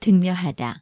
등묘하다.